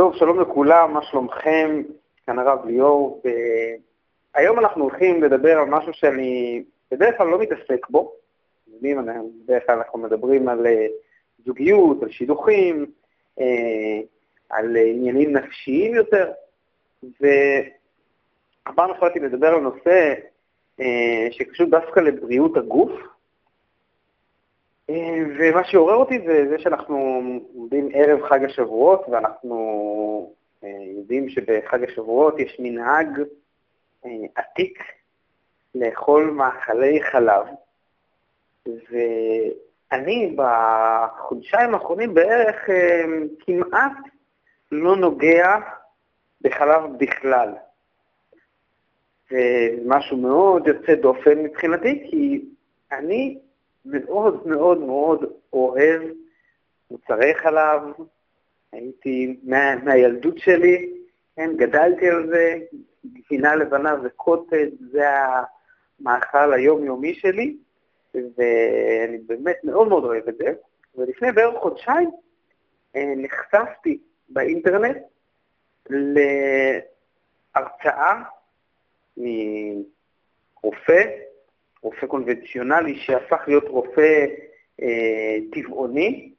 טוב, שלום לכולם, מה שלומכם? כאן הרב ליאור, והיום אנחנו הולכים לדבר על משהו שאני בדרך כלל לא מתעסק בו. יודעים, בדרך כלל אנחנו מדברים על אה, זוגיות, על שידוכים, אה, על עניינים נפשיים יותר, והפעם החלטתי לדבר על נושא אה, שקשור דווקא לבריאות הגוף, ומה שעורר אותי זה זה שאנחנו עומדים ערב חג השבועות, ואנחנו יודעים שבחג השבועות יש מנהג עתיק לאכול מאכלי חלב, ואני בחודשיים האחרונים בערך אה, כמעט לא נוגע בחלב בכלל. זה משהו מאוד יוצא דופן מבחינתי, כי אני מאוד מאוד מאוד אוהב מוצרי חלב, הייתי מה, מהילדות שלי, כן, גדלתי על זה, גבינה לבנה וקוטג' זה המאכל היומיומי שלי, ואני באמת מאוד מאוד אוהב את זה. ולפני בערך חודשיים אה, נחשפתי באינטרנט להרצאה מרופא, רופא קונבנציונלי שהפך להיות רופא אה, טבעוני,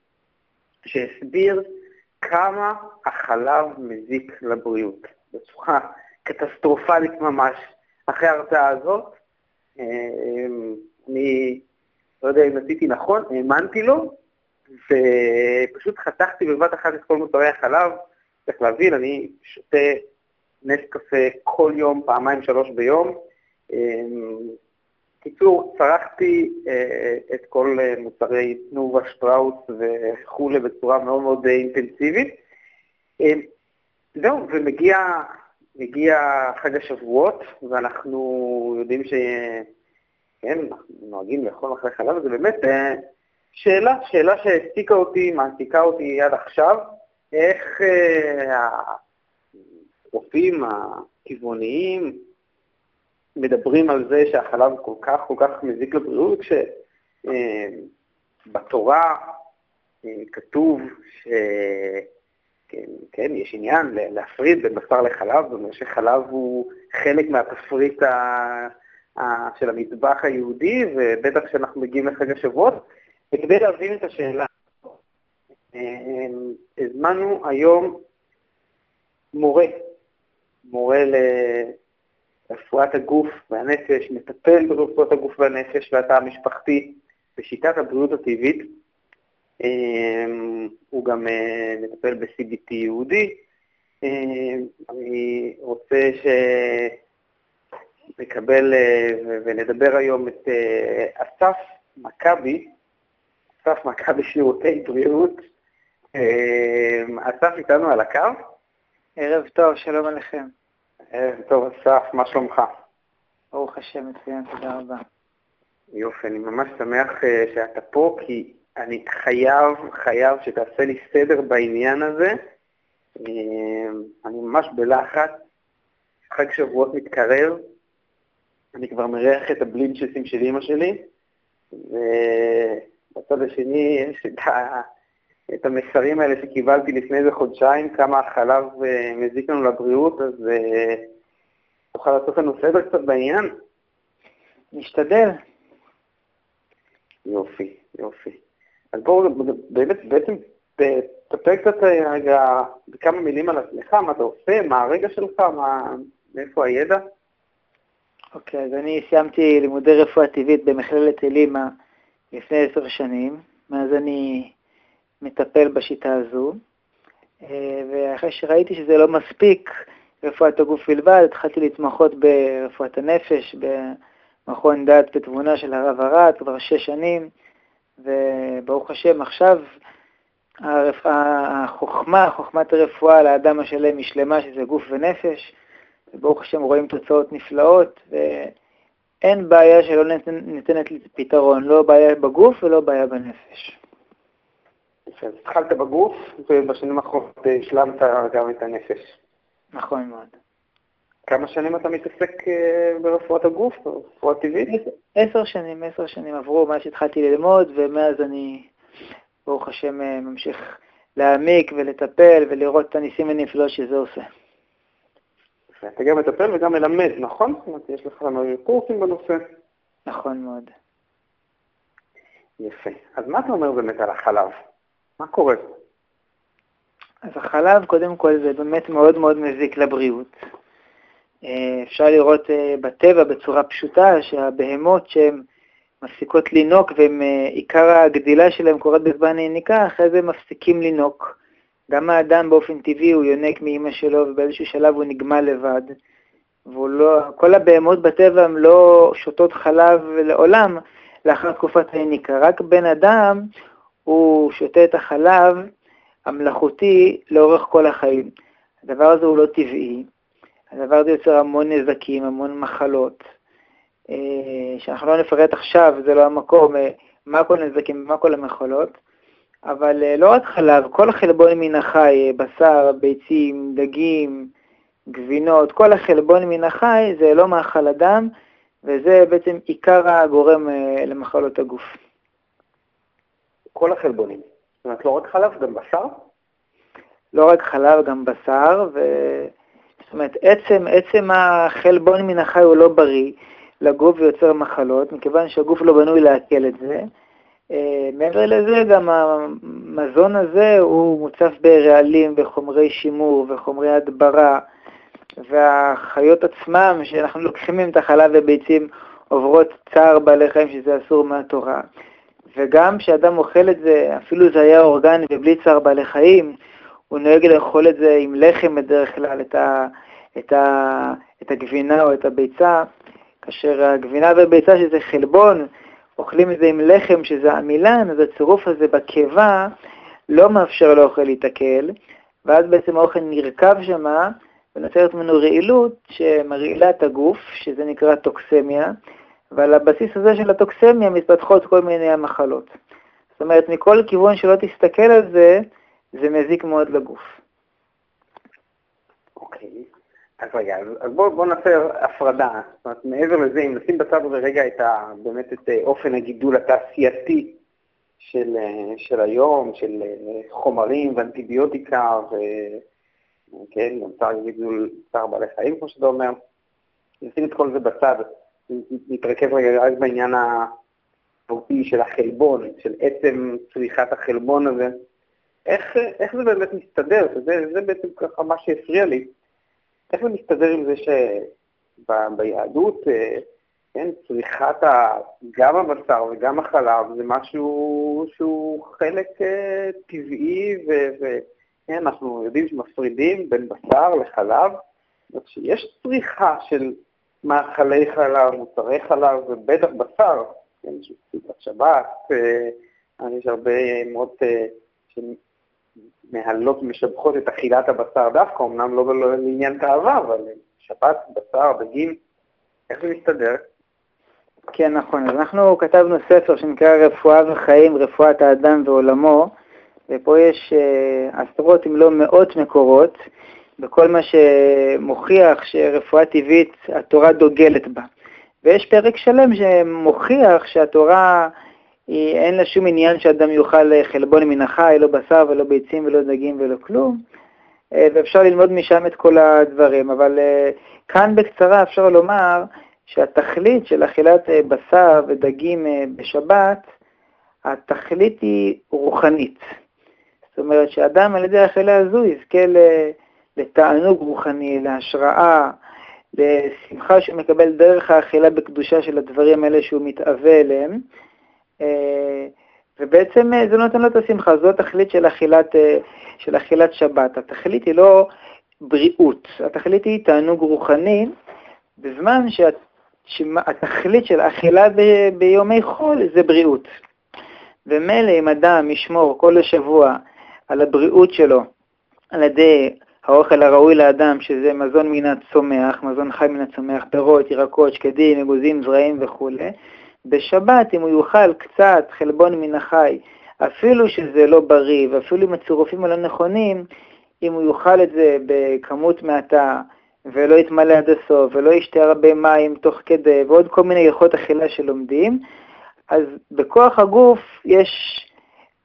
שהסביר כמה החלב מזיק לבריאות, בצורה קטסטרופלית ממש. אחרי ההרצאה הזאת, אה, אני לא יודע אם עשיתי נכון, האמנתי לו, ופשוט חתכתי בבת אחת את כל מוצרי החלב. צריך להבין, אני שותה נס קפה כל יום, פעמיים, שלוש ביום. קיצור, צרכתי אה, את כל אה, מוצרי תנובה, שטראוס וכולי בצורה מאוד מאוד אינטנסיבית. זהו, ומגיע חג השבועות, ואנחנו יודעים ש... כן, אנחנו נוהגים לאכול אחרי חלב, זה באמת אה, שאלה, שאלה שהעסיקה אותי, מעסיקה אותי עד עכשיו, איך אה, הרופאים הטבעוניים מדברים על זה שהחלב כל כך כל כך מזיק לבריאות, כשבתורה אה, כתוב ש... כן, כן, יש עניין להפריד בין בשר לחלב, זאת אומרת שחלב הוא חלק מהתפריט ה... של המטבח היהודי, ובטח כשאנחנו מגיעים לחג השבועות. וכדי להבין את השאלה, הזמנו היום מורה, מורה לרפואת הגוף והנפש, מטפל ברפואת הגוף והנפש והתא המשפחתי בשיטת הבריאות הטבעית. הוא גם אה, מטפל ב-CBT יהודי. אני רוצה ש... נקבל אה, ונדבר היום את אה, אסף מכבי, אסף מכבי שירותי בריאות. אה, אסף איתנו על הקו? ערב טוב, שלום עליכם. ערב טוב, אסף, מה שלומך? ברוך השם, מצוין, תודה רבה. יופי, אני ממש שמח שאתה פה, כי אני חייב, חייב שתעשה לי סדר בעניין הזה. אני ממש בלחץ, חג שבועות מתקרב, אני כבר מריח את הבלינצ'סים של אימא שלי, ובצד השני יש את, ה... את המסרים האלה שקיבלתי לפני איזה חודשיים, כמה החלב אה, מזיק לנו לבריאות, אז אה, תוכל לעשות לנו סדר קצת בעניין? נשתדל. יופי, יופי. אז בואו באמת, בעצם תספר קצת אה, רגע בכמה מילים על עצמך, מה אתה עושה, מה הרגע שלך, מה, מאיפה הידע? אוקיי, okay, אז אני סיימתי לימודי רפואה טבעית במכללת אלימה לפני עשר שנים, מאז אני מטפל בשיטה הזו, אה, ואחרי שראיתי שזה לא מספיק רפואת הגוף בלבד, התחלתי להתמחות ברפואת הנפש, במכון דת ותבונה של הרב ארד כבר שש שנים, וברוך השם עכשיו החוכמה, חוכמת הרפואה לאדם השלם היא שלמה, שזה גוף ונפש, וברוך השם רואים תוצאות נפלאות, ואין בעיה שלא ניתנת פתרון, לא בעיה בגוף ולא בעיה בנפש. אז התחלת בגוף, ובשנים האחרונות השלמת גם את הנפש. נכון מאוד. כמה שנים אתה מתעסק אה, ברפואת הגוף, ברפואה טבעית? עשר שנים, עשר שנים עברו מאז שהתחלתי ללמוד, ומאז אני, ברוך השם, אה, ממשיך להעמיק ולטפל ולראות את הניסים הנפלאות שזה עושה. אתה גם מטפל וגם מלמד, נכון? זאת אומרת, יש לך קורסים בנושא. נכון מאוד. יפה. אז מה אתה אומר באמת על החלב? מה קורה? אז החלב, קודם כל, זה באמת מאוד מאוד מזיק לבריאות. אה, אפשר לראות אה, בטבע בצורה פשוטה שהבהמות שהן מפסיקות לינוק ועיקר אה, הגדילה שלהן קורית בזמן היניקה, אחרי זה מפסיקים לינוק. גם האדם באופן טבעי הוא יונק מאימא שלו ובאיזשהו שלב הוא נגמל לבד. לא, כל הבהמות בטבע הן לא שותות חלב לעולם לאחר תקופת היניקה. רק בן אדם הוא שותה את החלב המלאכותי לאורך כל החיים. הדבר הזה הוא לא טבעי, הדבר הזה יוצר המון נזקים, המון מחלות, אה, שאנחנו לא נפרט עכשיו, זה לא המקום, אה, מה כל הנזקים ומה כל המחלות, אבל אה, לא רק חלב, כל החלבון מן החי, בשר, ביצים, דגים, גבינות, כל החלבון מן החי זה לא מאכל אדם, וזה בעצם עיקר הגורם למחלות הגוף. כל החלבונים. זאת אומרת, לא רק חלב, גם בשר? לא רק חלב, גם בשר, ו... זאת אומרת, עצם, עצם החלבון מן החי הוא לא בריא לגוף ויוצר מחלות, מכיוון שהגוף לא בנוי לעכל את זה. אה, מעבר לזה, גם המזון הזה הוא מוצף ברעלים וחומרי שימור וחומרי הדברה, והחיות עצמם, שאנחנו לוקחים מהם את החלב וביצים, עוברות צער בעלי חיים, שזה אסור מהתורה. וגם כשאדם אוכל את זה, אפילו זה היה אורגני ובלי צער בעלי חיים, הוא נוהג לאכול את זה עם לחם בדרך כלל, את, ה, את, ה, את הגבינה או את הביצה, כאשר הגבינה והביצה שזה חלבון, אוכלים את זה עם לחם שזה עמילן, אז הצירוף הזה בקיבה לא מאפשר לאוכל להתעכל, ואז בעצם האוכל נרקב שמה, ונוצרת ממנו רעילות שמרעילה את הגוף, שזה נקרא טוקסמיה, ועל הבסיס הזה של הטוקסמיה מתפתחות כל מיני המחלות. זאת אומרת, מכל כיוון שלא תסתכל על זה, זה מזיק מאוד לגוף. אוקיי, אז רגע, אז בואו בוא נעשה הפרדה. זאת אומרת, מעבר לזה, אם נשים בצד רגע את ה, באמת את אה, אופן הגידול התעשייתי של, אה, של היום, של אה, חומרים ואנטיביוטיקה, וכן, גם צער גידול צער בעלי חיים, כמו שאתה אומר, נשים את כל זה בצד, נתרכז רגע רק בעניין המהותי של החלבון, של עצם צריכת החלבון הזה. איך, איך זה באמת מסתדר? זה, זה בעצם ככה מה שהפריע לי. איך זה מסתדר עם זה שביהדות, אה, כן, צריכת גם הבשר וגם החלב זה משהו שהוא חלק אה, טבעי, וכן, אנחנו יודעים שמפרידים בין בשר לחלב, שיש צריכה של מאכלי חלב, מוצרי חלב, ובטח בשר, כן, שבת, אה, יש הרבה אמרות מהלות ומשבחות את אכילת הבשר דווקא, אמנם לא לעניין תאווה, אבל שבת, בשר, דגים, איך זה מסתדר? כן, נכון. אז אנחנו כתבנו ספר שנקרא רפואה וחיים, רפואת האדם ועולמו, ופה יש uh, עשרות אם לא מאות מקורות בכל מה שמוכיח שרפואה טבעית, התורה דוגלת בה. ויש פרק שלם שמוכיח שהתורה היא, אין לה שום עניין שאדם יאכל אה, חלבון מן החי, לא בשר ולא ביצים ולא דגים ולא כלום, אה, ואפשר ללמוד משם את כל הדברים. אבל אה, כאן בקצרה אפשר לומר שהתכלית של אכילת בשר ודגים בשבת, התכלית היא רוחנית. זאת אומרת שאדם על ידי האכילה הזו יזכה לתענוג רוחני, להשראה, לשמחה שהוא מקבל דרך האכילה בקדושה של הדברים האלה שהוא מתאווה אליהם. אה, ובעצם אה, זה נותן לו את השמחה, זו התכלית של אכילת, אה, של אכילת שבת. התכלית היא לא בריאות, התכלית היא תענוג רוחני, בזמן שהתכלית של אכילה ב, ביומי חול זה בריאות. ומילא אם אדם ישמור כל השבוע על הבריאות שלו, על ידי האוכל הראוי לאדם, שזה מזון מן הצומח, מזון חי מן הצומח, פירות, ירקות, שקדים, אגוזים, זרעים וכולי, בשבת, אם הוא יאכל קצת חלבון מן החי, אפילו שזה לא בריא, ואפילו עם הצירופים הלא נכונים, אם הוא יאכל את זה בכמות מעטה, ולא יתמלא עד הסוף, ולא ישתה הרבה מים תוך כדי, ועוד כל מיני הלכות אכילה שלומדים, אז בכוח הגוף יש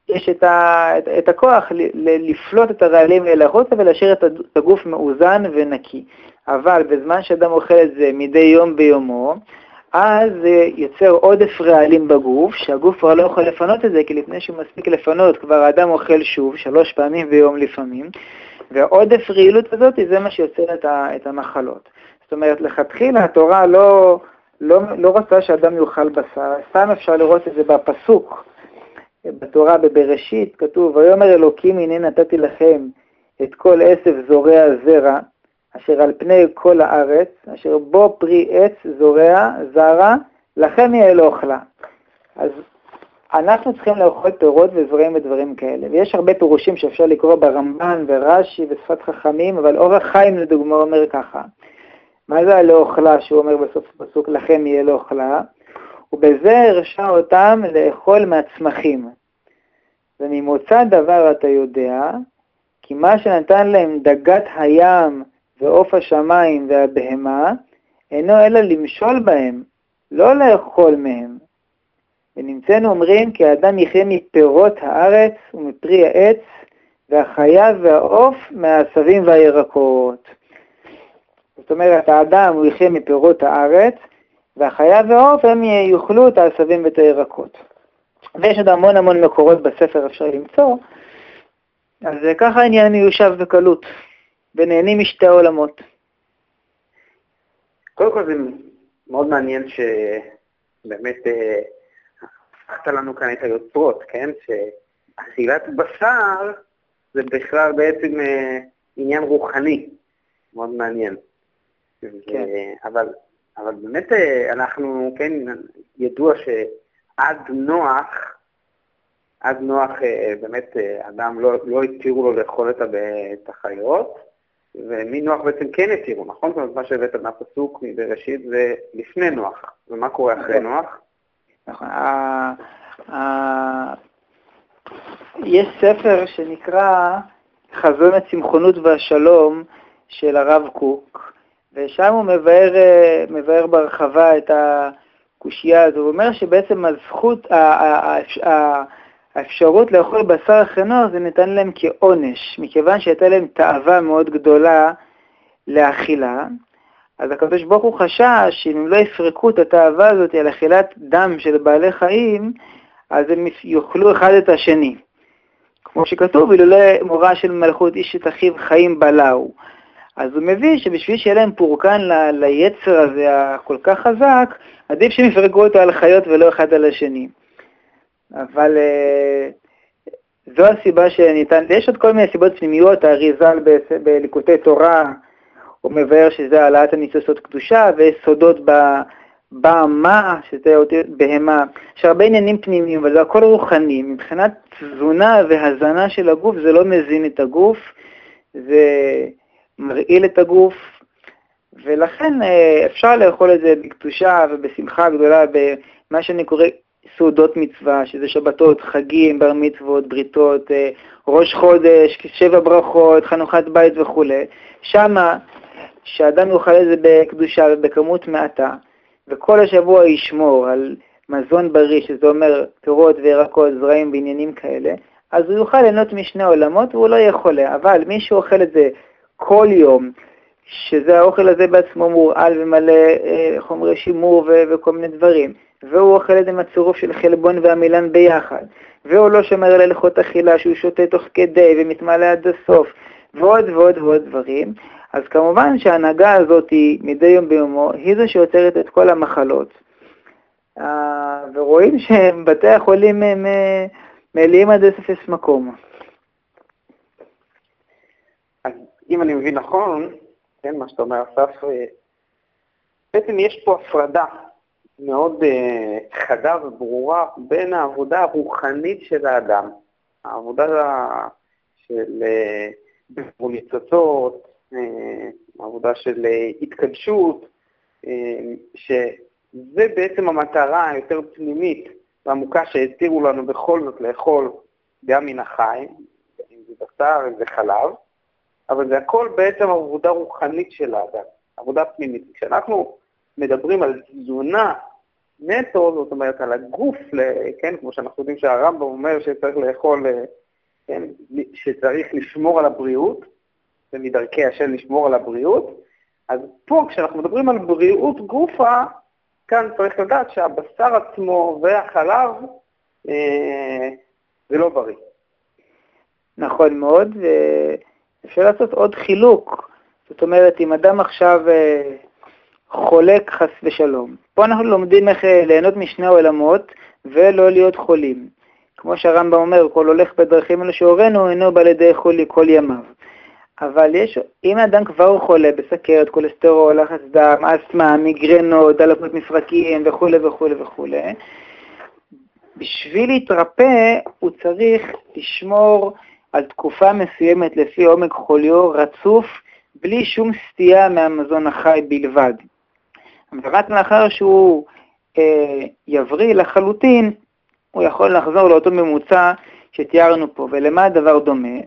יש את, ה, את, את הכוח ל, ל, לפלוט את הרעלים האלה החוצה ולהשאיר את הגוף מאוזן ונקי. אבל בזמן שאדם אוכל את זה מדי יום ביומו, אז זה יוצר עודף רעלים בגוף, שהגוף כבר לא יכול לפנות את זה, כי לפני שהוא מספיק לפנות, כבר האדם אוכל שוב, שלוש פעמים ביום לפעמים, והעודף רעילות הזאת זה מה שיוצר את, ה, את המחלות. זאת אומרת, לכתחילה התורה לא, לא, לא רוצה שאדם יאכל בשר, סתם אפשר לראות את זה בפסוק. בתורה בבראשית כתוב, ויאמר אלוקים הנה נתתי לכם את כל עשב זורע זרע, אשר על פני כל הארץ, אשר בו פרי עץ זורע זרע, לכם יהיה לאוכלה. אז אנחנו צריכים לאכול פירות וזרעים ודברים כאלה. ויש הרבה פירושים שאפשר לקרוא ברמב"ן ורש"י ושפת חכמים, אבל אורח חיים לדוגמה אומר ככה. מה זה הלאוכלה שהוא אומר בסוף הפסוק, לכם יהיה לאוכלה? ובזה הרשה אותם לאכול מהצמחים. וממוצא דבר אתה יודע, כי מה שנתן להם דגת הים ועוף השמיים והבהמה, אינו אלא למשול בהם, לא לאכול מהם. ונמצאנו אומרים כי האדם יחיה מפירות הארץ ומפרי העץ, והחיה והעוף מהעשבים והירקות. זאת אומרת, האדם הוא יחיה מפירות הארץ, והחיה והעוף הם יאכלו את העשבים ואת הירקות. ויש עוד המון המון מקורות בספר אפשר למצוא, אז ככה העניין מיושב בקלות, ונהנים משתי העולמות. קודם כל זה מאוד מעניין שבאמת הפכת לנו כאן את היוצרות, כן? שאכילת בשר זה בכלל בעצם אה, עניין רוחני, מאוד מעניין. כן. אבל, אבל באמת אה, אנחנו, כן, ידוע שעד נוח, עד נוח אה, באמת אדם לא, לא התירו לו לאכול את החיות, ומנוח בעצם כן התירו, נכון? זאת אומרת, מה שהבאת מהפסוק מבראשית זה לפני נוח. ומה קורה אחרי נכון. נוח? נכון. יש ספר שנקרא חזון הצמחונות והשלום של הרב קוק, ושם הוא מבאר, מבאר בהרחבה את הקושייה הזו. הוא אומר שבעצם הזכות, האפשרות לאכול בשר חנו זה ניתן להם כעונש, מכיוון שהייתה להם תאווה מאוד גדולה לאכילה, אז הקדוש חשש שאם הם לא יפרקו את התאווה הזאת על אכילת דם של בעלי חיים, אז הם יאכלו אחד את השני. כמו שכתוב, אילולא מורה של מלכות איש את אחיו חיים בלעו. אז הוא מביא שבשביל שיהיה להם פורקן ל- ליצר הזה הכל כך חזק, עדיף שהם יפרקו אותו על חיות ולא אחד על השני. אבל אה, זו הסיבה שניתן, יש עוד כל מיני סיבות פנימיות, האריזל בליקוטי תורה, הוא מבאר שזה העלאת הניסוסות קדושה וסודות בהמה, שזה אותיות בהמה. יש הרבה עניינים פנימיים, אבל זה הכל רוחני. מבחינת תזונה והזנה של הגוף, זה לא מזין את הגוף, זה מרעיל את הגוף, ולכן אה, אפשר לאכול את זה בקדושה ובשמחה גדולה, במה שאני קורא סעודות מצווה, שזה שבתות, חגים, בר מצוות, בריתות, אה, ראש חודש, שבע ברכות, חנוכת בית וכו'. שמה שאדם יאכל את זה בקדושה ובכמות מעטה, וכל השבוע ישמור על מזון בריא, שזה אומר פירות וירקות, זרעים ועניינים כאלה, אז הוא יוכל ליהנות משני עולמות והוא לא יהיה חולה. אבל מי שאוכל את זה כל יום, שזה האוכל הזה בעצמו מורעל ומלא אה, חומרי שימור ו- וכל מיני דברים, והוא אוכל את זה עם הצירוף של חלבון והמילן ביחד, והוא לא שומר על הלכות אכילה שהוא שותה תוך כדי ומתמלא עד הסוף, ועוד ועוד ועוד דברים, אז כמובן שההנהגה הזאת מדי יום ביומו היא זו שיוצרת את כל המחלות. אה, ורואים שבתי החולים הם אה, מלאים עד אפס מקום. אז אם אני מבין נכון, כן, מה שאתה אומר, אסף, אה, בעצם יש פה הפרדה מאוד חדה וברורה בין העבודה הרוחנית של האדם, העבודה של בירור ניצוצות, אה, עבודה של אה, התקדשות, אה, שזה בעצם המטרה היותר פנימית ועמוקה שהתירו לנו בכל זאת לאכול גם מן החי, אם זה בשר, אם זה חלב, אבל זה הכל בעצם עבודה רוחנית של האדם, עבודה פנימית. כשאנחנו מדברים על תזונה נטו, זאת אומרת על הגוף, כן, כמו שאנחנו יודעים שהרמב"ם אומר שצריך לאכול, כן, שצריך לשמור על הבריאות, זה מדרכי השם לשמור על הבריאות, אז פה כשאנחנו מדברים על בריאות גופה, כאן צריך לדעת שהבשר עצמו והחלב אה, זה לא בריא. נכון מאוד, ואפשר לעשות עוד חילוק. זאת אומרת, אם אדם עכשיו אה, חולק חס ושלום, פה אנחנו לומדים איך אה, ליהנות משני העולמות ולא להיות חולים. כמו שהרמב"ם אומר, כל הולך בדרכים אלו שהורינו אינו בא לידי חולי כל ימיו. אבל יש, אם האדם כבר חולה בסכרת, כולסטרול, לחץ דם, אסתמה, מיגרנות, דלקות מפרקים וכו' וכו' וכו', בשביל להתרפא הוא צריך לשמור על תקופה מסוימת לפי עומק חוליו רצוף, בלי שום סטייה מהמזון החי בלבד. ורק לאחר שהוא אה, יבריא לחלוטין, הוא יכול לחזור לאותו ממוצע שתיארנו פה. ולמה הדבר דומה?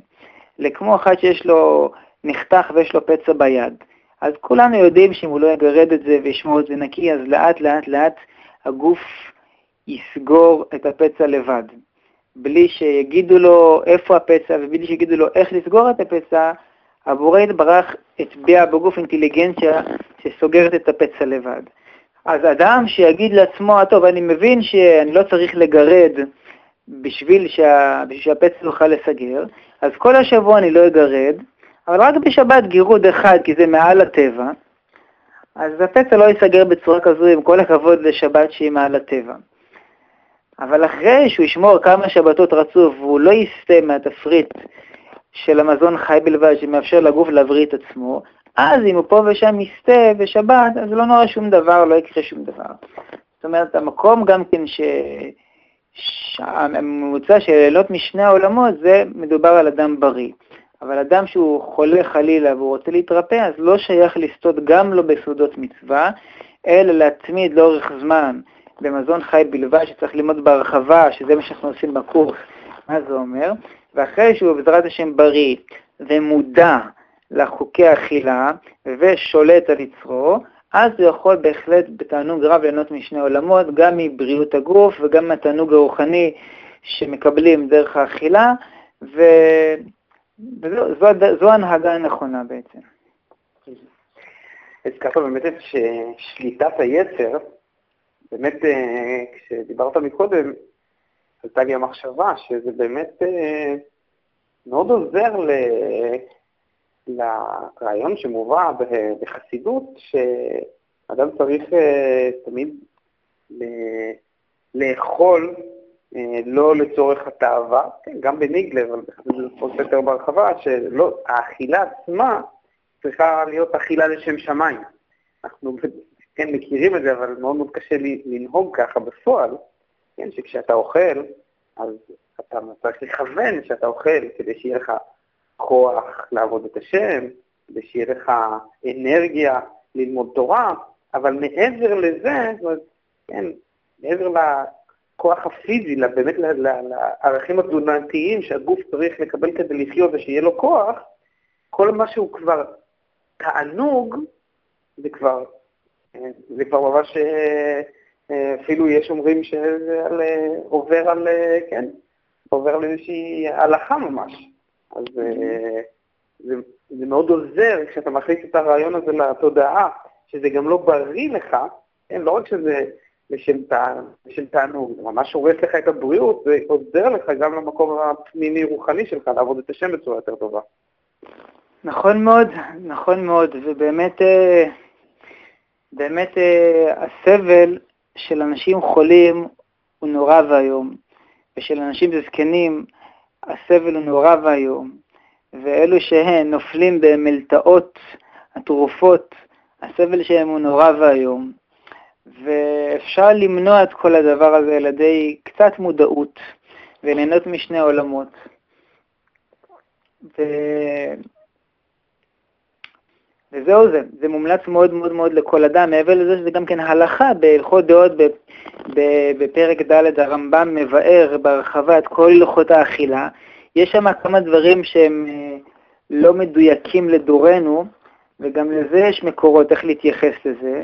לכמו אחד שיש לו נחתך ויש לו פצע ביד. אז כולנו יודעים שאם הוא לא יגרד את זה וישמור את זה נקי, אז לאט לאט לאט הגוף יסגור את הפצע לבד. בלי שיגידו לו איפה הפצע ובלי שיגידו לו איך לסגור את הפצע, הבורא יתברך הטביע בגוף אינטליגנציה שסוגרת את הפצע לבד. אז אדם שיגיד לעצמו, טוב, אני מבין שאני לא צריך לגרד בשביל, שה, בשביל שהפצע יוכל לסגר, אז כל השבוע אני לא אגרד, אבל רק בשבת גירוד אחד, כי זה מעל הטבע, אז הפצע לא ייסגר בצורה כזו, עם כל הכבוד לשבת שהיא מעל הטבע. אבל אחרי שהוא ישמור כמה שבתות רצוף והוא לא יסטה מהתפריט של המזון חי בלבד שמאפשר לגוף להבריא את עצמו, אז אם הוא פה ושם יסטה בשבת, אז לא נורא שום דבר, לא יקרה שום דבר. זאת אומרת, המקום גם כן ש... הממוצע של לילות משני העולמות זה מדובר על אדם בריא. אבל אדם שהוא חולה חלילה והוא רוצה להתרפא, אז לא שייך לסטות גם לא בסעודות מצווה, אלא להתמיד לאורך זמן במזון חי בלבד, שצריך ללמוד בהרחבה, שזה מה שאנחנו עושים בקורס, מה זה אומר, ואחרי שהוא בעזרת השם בריא ומודע לחוקי האכילה ושולט על יצרו, אז הוא יכול בהחלט בתענוג רב ליהנות משני עולמות, גם מבריאות הגוף וגם מהתענוג הרוחני שמקבלים דרך האכילה, ו... וזו ההנהגה הנכונה בעצם. הזכרת באמת את שליטת היצר, באמת אה, כשדיברת מקודם, עלתה לי המחשבה שזה באמת אה, מאוד עוזר ל... לרעיון שמובא בחסידות, שאדם צריך אה, תמיד לאכול לא לצורך התאווה, כן, גם בניגלה, אבל בחסידות זה יותר בהרחבה, שהאכילה עצמה צריכה להיות אכילה לשם שמיים. אנחנו כן מכירים את זה, אבל מאוד מאוד קשה לנהוג ככה בפועל, כן, שכשאתה אוכל, אז אתה צריך לכוון שאתה אוכל כדי שיהיה לך כוח לעבוד את השם, כדי שיהיה לך אנרגיה ללמוד תורה, אבל מעבר לזה, זאת אומרת, כן, מעבר לכוח הפיזי, באמת לערכים התזונתיים שהגוף צריך לקבל כדי לחיות ושיהיה לו כוח, כל מה שהוא כבר תענוג, זה כבר, זה כבר ממש, אפילו יש אומרים שזה על, עובר על, כן, עובר על איזושהי הלכה ממש. אז אה, זה, זה מאוד עוזר כשאתה מכניס את הרעיון הזה לתודעה, שזה גם לא בריא לך, כן, לא רק שזה לשם, לשם תענוג, זה ממש הורס לך את הבריאות, זה עוזר לך גם למקום הפנימי-רוחני שלך לעבוד את השם בצורה יותר טובה. נכון מאוד, נכון מאוד, ובאמת אה, באמת אה, הסבל של אנשים חולים הוא נורא ואיום, ושל אנשים זקנים, הסבל הוא נורא ואיום, ואלו שהן נופלים במלטעות התרופות, הסבל שלהם הוא נורא ואיום. ואפשר למנוע את כל הדבר הזה על ידי קצת מודעות וליהנות משני עולמות. ו... וזהו זה, זה מומלץ מאוד מאוד מאוד לכל אדם, מעבר לזה שזה גם כן הלכה בהלכות דעות בפרק ד' הרמב"ם מבאר בהרחבה את כל הלכות האכילה. יש שם כמה דברים שהם אה, לא מדויקים לדורנו, וגם לזה יש מקורות איך להתייחס לזה,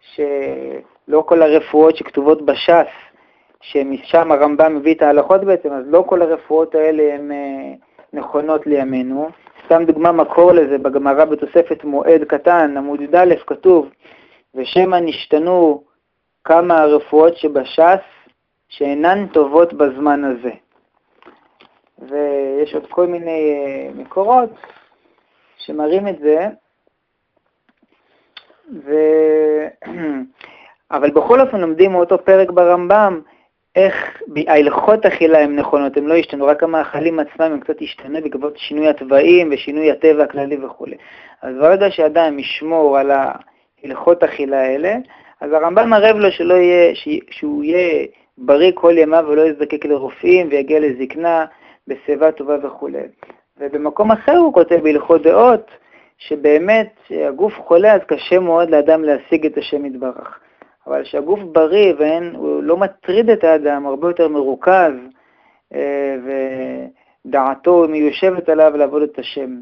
שלא כל הרפואות שכתובות בש"ס, שמשם הרמב"ם מביא את ההלכות בעצם, אז לא כל הרפואות האלה הן אה, נכונות לימינו. סתם דוגמה מקור לזה, בגמרא בתוספת מועד קטן, עמוד י"א, כתוב, ושמא נשתנו כמה הרפואות שבש"ס שאינן טובות בזמן הזה. ויש עוד כל מיני אה, מקורות שמראים את זה, ו... אבל בכל אופן לומדים מאותו פרק ברמב"ם איך ההלכות אכילה הן נכונות, הן לא השתנו, רק המאכלים עצמם הם קצת השתנו בעקבות שינוי התוואים ושינוי הטבע הכללי וכו'. אז ברגע שאדם ישמור על ההלכות אכילה האלה, אז הרמב"ם ערב לו שלא יהיה, שהוא יהיה בריא כל ימיו ולא יזדקק לרופאים ויגיע לזקנה בשיבה טובה וכו'. ובמקום אחר הוא כותב בהלכות דעות, שבאמת הגוף חולה אז קשה מאוד לאדם להשיג את השם יתברך. אבל כשהגוף בריא והוא לא מטריד את האדם, הרבה יותר מרוכז, אה, ודעתו מיושבת עליו לעבוד את השם.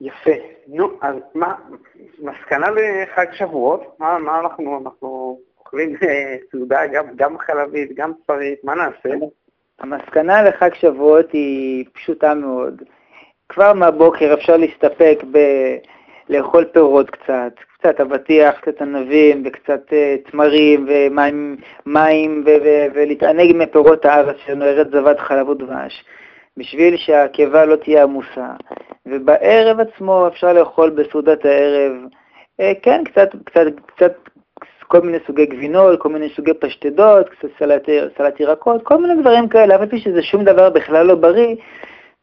יפה. נו, אז מה, מסקנה לחג שבועות? מה, מה אנחנו, אנחנו אוכלים אה, סעודה גם, גם חלבית, גם צפרית, מה נעשה? המסקנה לחג שבועות היא פשוטה מאוד. כבר מהבוקר אפשר להסתפק ב... לאכול פירות קצת, קצת אבטיח, קצת ענבים וקצת uh, תמרים ומים מים, ו- ו- ולהתענג מפירות הארץ שלנו, ארץ זבת חלב ודבש, בשביל שהקיבה לא תהיה עמוסה. ובערב עצמו אפשר לאכול בסעודת הערב, uh, כן, קצת, קצת, קצת כל מיני סוגי גבינות, כל מיני סוגי פשטדות, קצת סלט, סלט ירקות, כל מיני דברים כאלה, אף על פי שזה שום דבר בכלל לא בריא,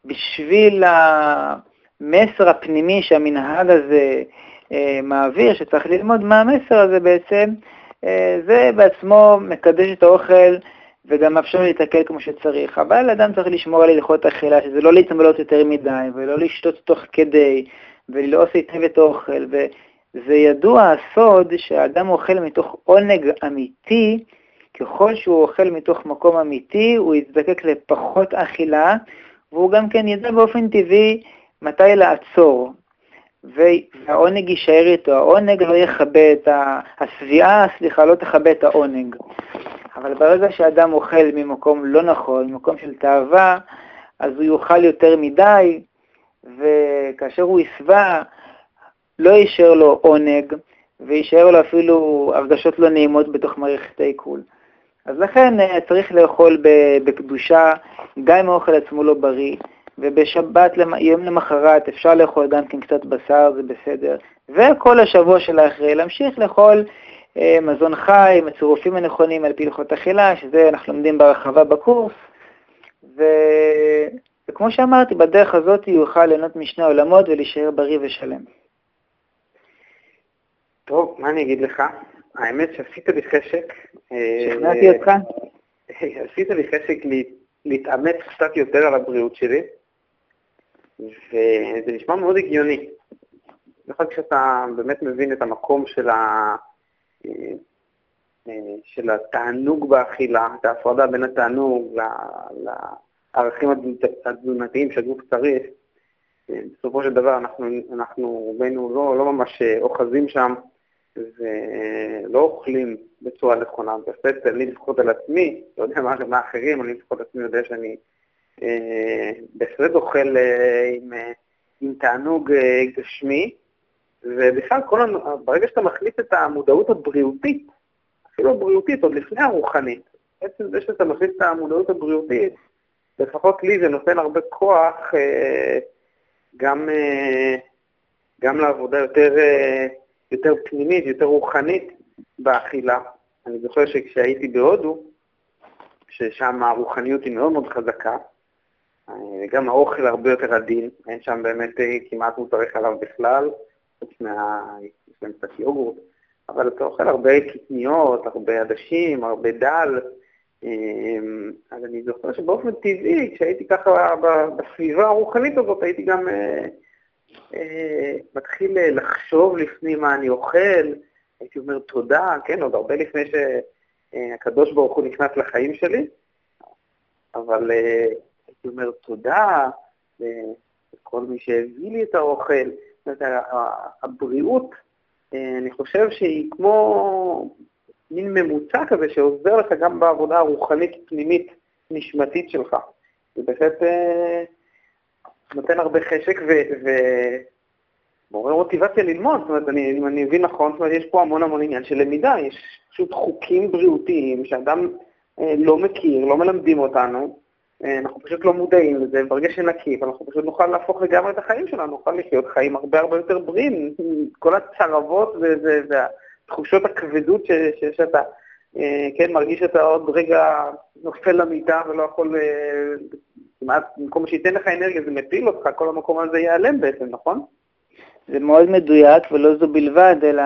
בשביל המסר הפנימי שהמנהג הזה אה, מעביר, שצריך ללמוד מה המסר הזה בעצם, אה, זה בעצמו מקדש את האוכל וגם מאפשר להתקל כמו שצריך. אבל אדם צריך לשמור על הלכות אכילה, שזה לא להתמלות יותר מדי ולא לשתות תוך כדי וללעוס היטב את האוכל. וזה ידוע הסוד שהאדם אוכל מתוך עונג אמיתי, ככל שהוא אוכל מתוך מקום אמיתי, הוא יזדקק לפחות אכילה, והוא גם כן ידע באופן טבעי מתי לעצור. והעונג יישאר איתו, העונג לא יכבה את ה... השביעה, סליחה, לא תכבה את העונג. אבל ברגע שאדם אוכל ממקום לא נכון, ממקום של תאווה, אז הוא יאכל יותר מדי, וכאשר הוא ישבע, לא יישאר לו עונג, ויישאר לו אפילו הרגשות לא נעימות בתוך מערכת העיכול. אז לכן אה, צריך לאכול בקדושה, גם אם האוכל עצמו לא בריא, ובשבת, יום למחרת, אפשר לאכול גם כן קצת בשר, זה בסדר. וכל השבוע של האחרי, להמשיך לאכול אה, מזון חי, עם הצירופים הנכונים על פי הלכות אכילה, שזה אנחנו לומדים בהרחבה בקורס. ו... וכמו שאמרתי, בדרך הזאת יוכל ליהנות משני עולמות ולהישאר בריא ושלם. טוב, מה אני אגיד לך? האמת שעשית לי חשק. אה, שכנעתי אותך? עשית לי חשק להתאמץ קצת יותר על הבריאות שלי. וזה נשמע מאוד הגיוני. במיוחד כשאתה באמת מבין את המקום של, ה... של התענוג באכילה, את ההפרדה בין התענוג לערכים התזונתיים שהגוף צריך, בסופו של דבר אנחנו, אנחנו רובנו לא, לא ממש אוחזים שם ולא אוכלים בצורה נכונה. בהחלט אני לפחות על עצמי, לא יודע מה אחרים, אני לפחות על עצמי יודע שאני אה, בהחלט אוכל אה, עם, אה, עם תענוג גשמי, ובכלל, כל, ברגע שאתה מחליף את המודעות הבריאותית, אפילו הבריאותית, עוד לפני הרוחנית, בעצם זה שאתה מחליף את המודעות הבריאותית, לפחות לי זה נותן הרבה כוח גם, גם לעבודה יותר, יותר פנימית, יותר רוחנית באכילה. אני זוכר שכשהייתי בהודו, ששם הרוחניות היא מאוד מאוד חזקה, גם האוכל הרבה יותר עדין, אין שם באמת אה, כמעט מוצרי חלב בכלל, חוץ מה... יש להם קצת יוגורט, אבל אתה אוכל הרבה קטניות, הרבה עדשים, הרבה דל. אמ, אז אני זוכר שבאופן טבעי, כשהייתי ככה בסביבה הרוחנית הזאת, הייתי גם אה, אה, מתחיל לחשוב לפני מה אני אוכל, הייתי אומר תודה, כן, עוד הרבה לפני שהקדוש ברוך הוא נכנס לחיים שלי, אבל הייתי אומר תודה לכל מי שהביא לי את האוכל. זאת אומרת, הבריאות אה, אני חושב שהיא כמו מין ממוצע כזה שעוזר לך גם בעבודה הרוחנית, פנימית, נשמתית שלך. זה בהחלט אה, נותן הרבה חשק ומעורר מוטיבציה ללמוד. זאת אומרת, אני, אם אני מבין נכון, זאת אומרת, יש פה המון המון עניין של למידה, יש פשוט חוקים בריאותיים שאדם אה, לא מכיר, לא מלמדים אותנו, אנחנו פשוט לא מודעים לזה, ברגע שנקיף, אנחנו פשוט נוכל להפוך לגמרי את החיים שלנו, נוכל לחיות חיים הרבה הרבה יותר בריאים. כל הצרבות והתחושות הכבדות שאתה, אה, כן, מרגיש שאתה עוד רגע נופל למיטה ולא יכול, כמעט, במקום שייתן לך אנרגיה, זה מפיל אותך, כל המקום הזה ייעלם בעצם, נכון? זה מאוד מדויק, ולא זו בלבד, אלא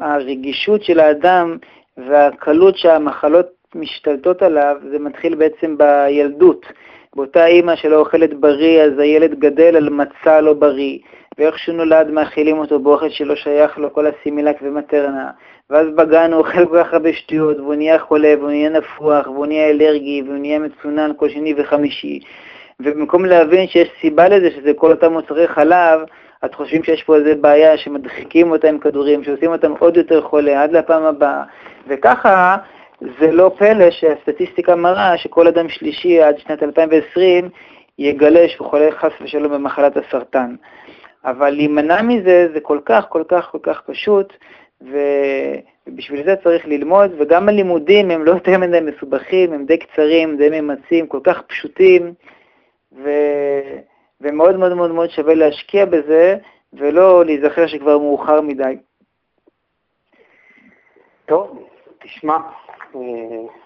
הרגישות של האדם והקלות שהמחלות משתלטות עליו, זה מתחיל בעצם בילדות. באותה אימא שלא אוכלת בריא, אז הילד גדל על מצע לא בריא, ואיך שהוא נולד מאכילים אותו באוכל שלא שייך לו, כל הסימילק ומטרנה, ואז בגן הוא אוכל כל כך הרבה שטויות, והוא נהיה חולה, והוא נהיה נפוח, והוא נהיה אלרגי, והוא נהיה מצונן כל שני וחמישי. ובמקום להבין שיש סיבה לזה, שזה כל אותם מוצרי חלב, אז חושבים שיש פה איזה בעיה שמדחיקים אותה עם כדורים, שעושים אותם עוד יותר חולה עד לפעם הבאה, וככה זה לא פלא שהסטטיסטיקה מראה שכל אדם שלישי עד שנת 2020 יגלה שהוא חולה חס ושלום במחלת הסרטן. אבל להימנע מזה זה כל כך, כל כך, כל כך פשוט, ובשביל זה צריך ללמוד, וגם הלימודים הם לא יותר מדי מסובכים, הם די קצרים, די ממצים, כל כך פשוטים, ו... ומאוד מאוד מאוד מאוד שווה להשקיע בזה, ולא להיזכר שכבר מאוחר מדי. טוב, תשמע,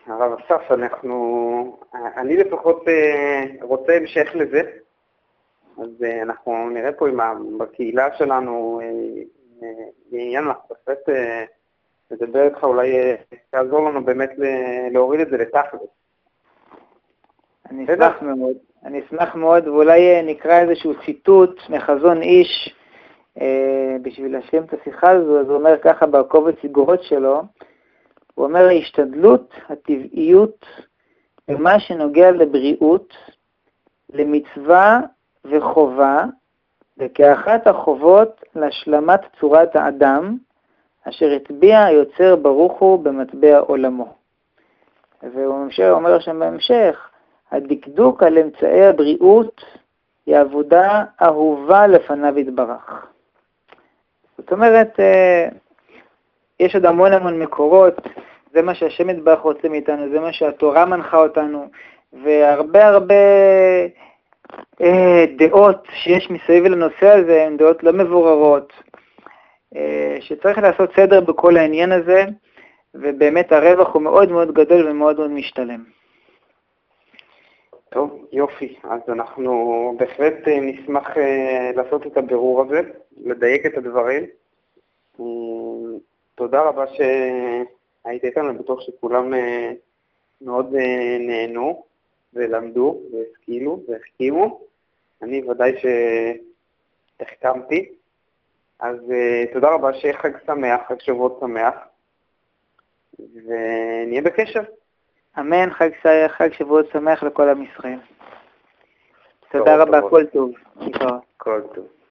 הרב אסף, אנחנו, אני לפחות אה, רוצה המשך לזה, אז אה, אנחנו נראה פה עם בקהילה שלנו בעניין, אנחנו בהחלט נדבר איתך, אולי תעזור לנו באמת להוריד את זה לתכלס. אני אשמח מאוד. אני אשמח מאוד, ואולי נקרא איזשהו ציטוט מחזון איש אה, בשביל להשלים את השיחה הזו, אז הוא אומר ככה בקובץ סיגורות שלו, הוא אומר, ההשתדלות, הטבעיות, במה שנוגע לבריאות, למצווה וחובה, וכאחת החובות להשלמת צורת האדם, אשר הטביע היוצר ברוך הוא במטבע עולמו. והוא אומר שם בהמשך, הדקדוק על אמצעי הבריאות היא עבודה אהובה לפניו יתברך. זאת אומרת, אה, יש עוד המון המון מקורות, זה מה שהשם יתברך רוצה מאיתנו, זה מה שהתורה מנחה אותנו, והרבה הרבה אה, דעות שיש מסביב לנושא הזה הן דעות לא מבוררות, אה, שצריך לעשות סדר בכל העניין הזה, ובאמת הרווח הוא מאוד מאוד גדול ומאוד מאוד משתלם. טוב, יופי. אז אנחנו בהחלט אה, נשמח אה, לעשות את הבירור הזה, לדייק את הדברים. אה, תודה רבה שהיית איתנו, אני בטוח שכולם מאוד נהנו ולמדו והשכילו והחכימו. אני ודאי שהחכמתי. אז תודה רבה, שיהיה חג שמח, חג שבועות שמח, ונהיה בקשר. אמן, חג, חג שבועות שמח לכל עם ישראל. תודה רבה, כל טוב. כל טוב.